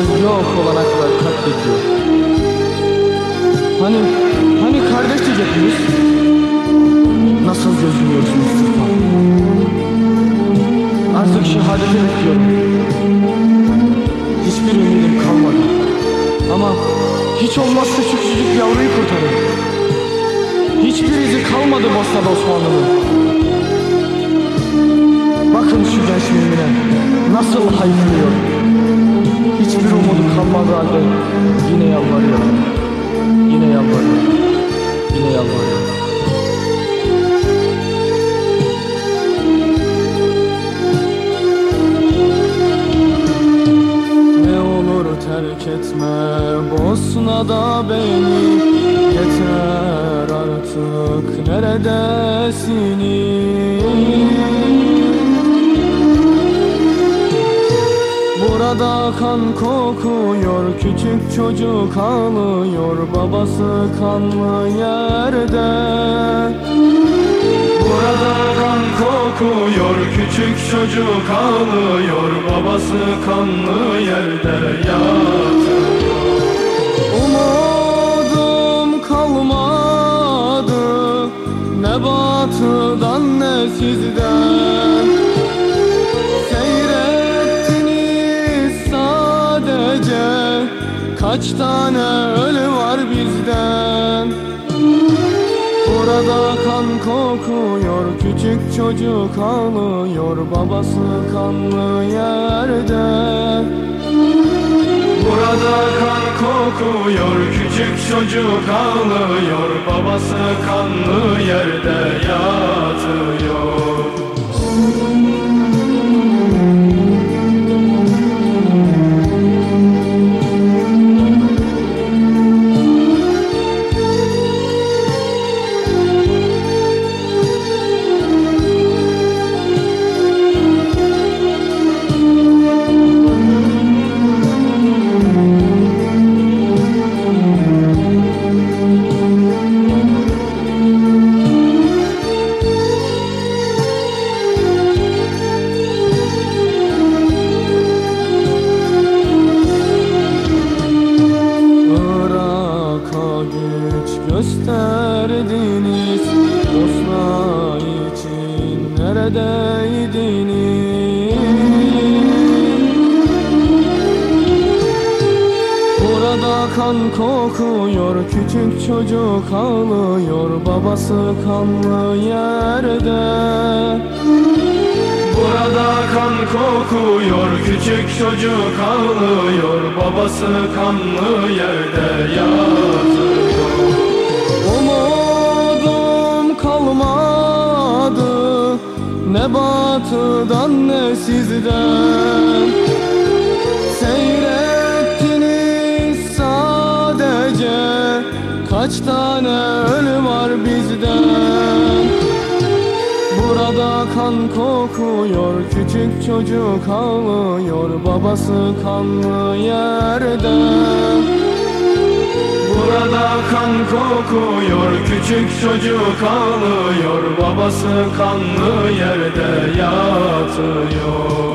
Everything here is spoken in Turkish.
Müslüman yok olana kadar katlediyor. Hani, hani kardeş diyecektiniz? Nasıl gözlüyorsun Mustafa? Artık şehadeti bekliyorum. Hiçbir ümidim kalmadı. Ama hiç olmazsa küçücük yavruyu kurtarın. Hiçbir izi kalmadı Bosna'da Osmanlı'nın. Bakın şu genç mümine nasıl haykırıyor kalmadı halde yine yalvarıyor. Yine yalvarıyor. Yine yalvarıyor. Ne olur terk etme Bosna'da beni. Yeter artık neredesiniz Burada kan kokuyor Küçük çocuk ağlıyor Babası kanlı yerde. Burada kan kokuyor Küçük çocuk ağlıyor Babası kanlı yerde yatıyor. Umudum kalmadı Ne batıdan ne sizden Kaç tane ölü var bizden? Burada kan kokuyor Küçük çocuk ağlıyor Babası kanlı yerde. Burada kan kokuyor Küçük çocuk ağlıyor Babası kanlı yerde yatıyor neredeydiniz Burada kan kokuyor Küçük çocuk ağlıyor Babası kanlı yerde. Burada kan kokuyor Küçük çocuk ağlıyor Babası kanlı yerde. Yatıyor batıdan ne sizden? Seyrettiniz sadece Kaç tane ölü var bizden? Burada kan kokuyor Küçük çocuk ağlıyor Babası kanlı yerde Burada kan kokuyor Küçük çocuk ağlıyor Babası kanlı yerde yatıyor